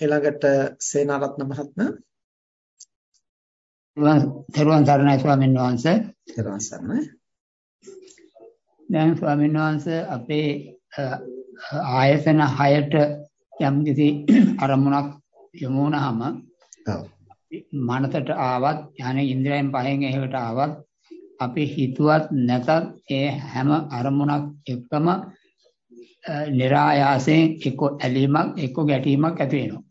ඊළඟට සේනාරත්න මහත්මයා තෙරුවන් සරණයි ස්වාමීන් වහන්සේ. තෙරුවන් සරණයි. දැන් ස්වාමීන් වහන්සේ අපේ ආයතන 6ට යම්කිසි අරමුණක් යොමු වුණාම මනසට ආවත් යහනේ ඉන්ද්‍රයන් පහෙන් එහෙකට ආවත් අපි හිතුවත් නැතත් ඒ හැම අරමුණක් එක්කම નિરાයාසයෙන් එක්ක ඇලීමක් එක්ක ගැටීමක් ඇති වෙනවා.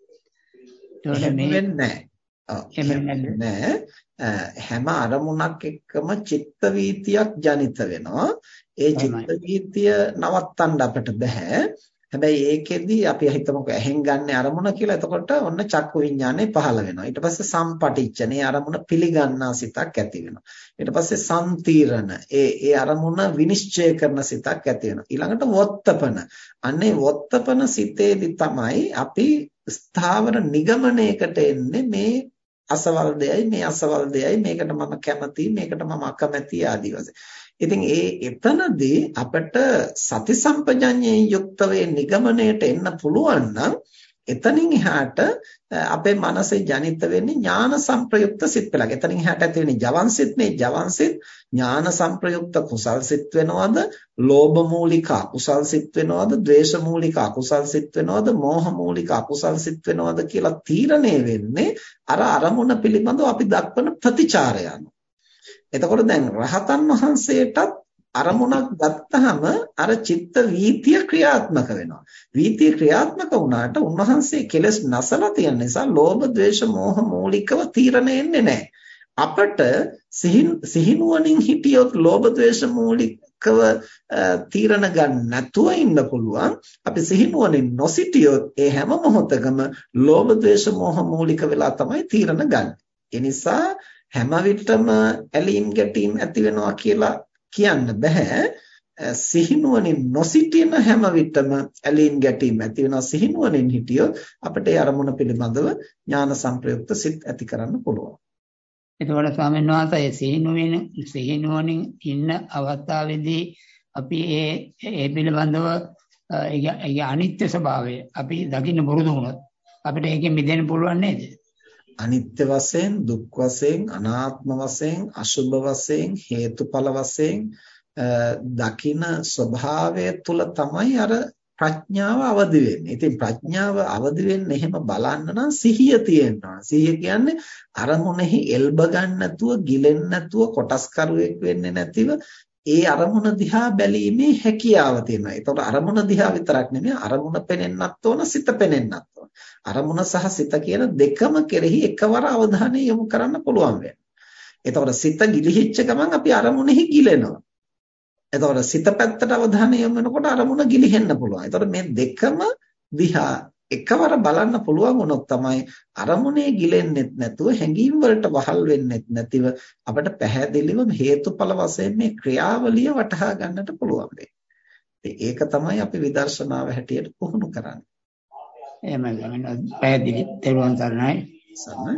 නැහැ. හැම අරමුණක් එක්කම චිත්ත වීතියක් ජනිත වෙනවා. ඒ චිත්ත වීතිය නවත්තන්න අපිට බෑ. හැබැයි ඒකෙදි අපි හිතමුකෝ ඇහෙන් ගන්න අරමුණ කියලා. එතකොට ඔන්න චක්කු විඥානේ පහළ වෙනවා. ඊට පස්සේ සම්පටිච්ඡනේ අරමුණ පිළිගන්නා සිතක් ඇති වෙනවා. ඊට පස්සේ සම්තීරණ ඒ ඒ අරමුණ විනිශ්චය කරන සිතක් ඇති වෙනවා. ඊළඟට වොත්තපන. අන්නේ වොත්තපන සිතේදි තමයි අපි ස්ථාවර නිගමනයකට එන්නේ මේ අසවල් දෙයයි මේ අසවල් දෙයයි මේකට මම කැමතියි මේකට මම අකමැතියි ආදී වශයෙන්. ඉතින් ඒ එතනදී අපිට සති සම්පජඤ්ඤයෙන් යුක්ත වේ නිගමණයට එන්න පුළුවන් නම් එතනින් එහාට අපේ මනසේ ජනිත වෙන්නේ ඥාන සංප්‍රයුක්ත සිත් පෙළක්. එතනින් එහාට ඇති වෙන්නේ ජවන් සිත් නේ ජවන් සිත් ඥාන සංප්‍රයුක්ත කුසල් සිත් වෙනවද? ලෝභ මූලික අකුසල් සිත් වෙනවද? ද්වේෂ මූලික අකුසල් සිත් වෙනවද? මෝහ මූලික අකුසල් සිත් වෙනවද කියලා තීරණය වෙන්නේ අර අරමුණ පිළිබඳව අපි දක්වන ප්‍රතිචාරය අනුව. එතකොට දැන් රහතන් වහන්සේටත් අරමුණක් ගත්තහම අර චිත්ත වීතිය ක්‍රියාත්මක වෙනවා. වීතිය ක්‍රියාත්මක වුණාට උන්වහන්සේ කෙලස් නැසලා තියෙන නිසා ලෝභ, ද්වේෂ, මෝහ මූලිකව තීරණය එන්නේ නැහැ. අපට සිහිනුවණින් හිටියොත් ලෝභ, ද්වේෂ මූලිකව තීරණ ගන්න නැතුව ඉන්න පුළුවන්. අපි සිහිනුවණින් නොසිටියොත් ඒ හැම මොහොතකම ලෝභ, ද්වේෂ, මෝහ මූලික වෙලා තමයි තීරණ ගන්න. ඒ නිසා හැම විටම ඇලීම් ගැටීම් ඇති වෙනවා කියලා කියන්න බෑ. සිහිනුවණින් නොසිටින හැම විටම ඇලීම් ගැටීම් ඇති වෙනවා සිහිනුවණින් හිටියොත් අපිට ඒ අරමුණ පිළිබඳව ඥාන සංප්‍රයුක්ත සිත් ඇති කරන්න පුළුවන්. එතකොට ස්වාමීන් වහන්සේ සිහිනුවෙන් සිහිනුවණින් ඉන්න අවස්ථාවේදී අපි ඒ ඒ පිළිබඳව ඒ අනිත්‍ය ස්වභාවය අපි දකින්න පුරුදු වුණොත් අපිට ඒකෙන් මිදෙන්න පුළුවන් නේද? අනිත්‍ය වශයෙන් දුක් වශයෙන් අනාත්ම වශයෙන් අසුභ වශයෙන් හේතුඵල වශයෙන් දකින ස්වභාවය තුල තමයි අර ප්‍රඥාව අවදි වෙන්නේ. ඉතින් ප්‍රඥාව අවදි වෙන්නේ එහෙම බලන්න නම් සිහිය තියෙන්න ඕන. සිහිය කියන්නේ අරමුණෙහි එල්බ ගන්න නැතුව, ගිලෙන්න නැතුව, කොටස් කරුවෙක් වෙන්නේ නැතිව ඒ අරමුණ දිහා බැලීමේ හැකියාව තියෙනවා. ඒතකොට අරමුණ දිහා විතරක් නෙමෙයි අරමුණ පෙනෙන්නත් ඕන, සිත පෙනෙන්නත් ඕන. අරමුණ සහ සිත කියන දෙකම කෙරෙහි එකවර අවධානය යොමු කරන්න පුළුවන් වෙනවා. එතකොට සිත ගිලිහිච්ච ගමන් අපි අරමුණෙහි ගිලෙනවා. එතකොට සිත පැත්තට අවධානය යොමු වෙනකොට අරමුණ ගිලිහෙන්න පුළුවන්. එතකොට මේ දෙකම දිහා එකවර බලන්න පුළුවන් වුණොත් තමයි අරමුණේ ගිලෙන්නෙත් නැතුව හැඟීම් වලට වහල් වෙන්නෙත් නැතිව අපිට පැහැදිලිව හේතුඵල වශයෙන් මේ ක්‍රියාවලිය වටහා ගන්නට පුළුවන් ඒක තමයි අපි විදර්ශනාව හැටියට පුහුණු කරන්නේ. එහෙමයි පැහැදිලි. තෙරුවන් සරණයි. සරණයි.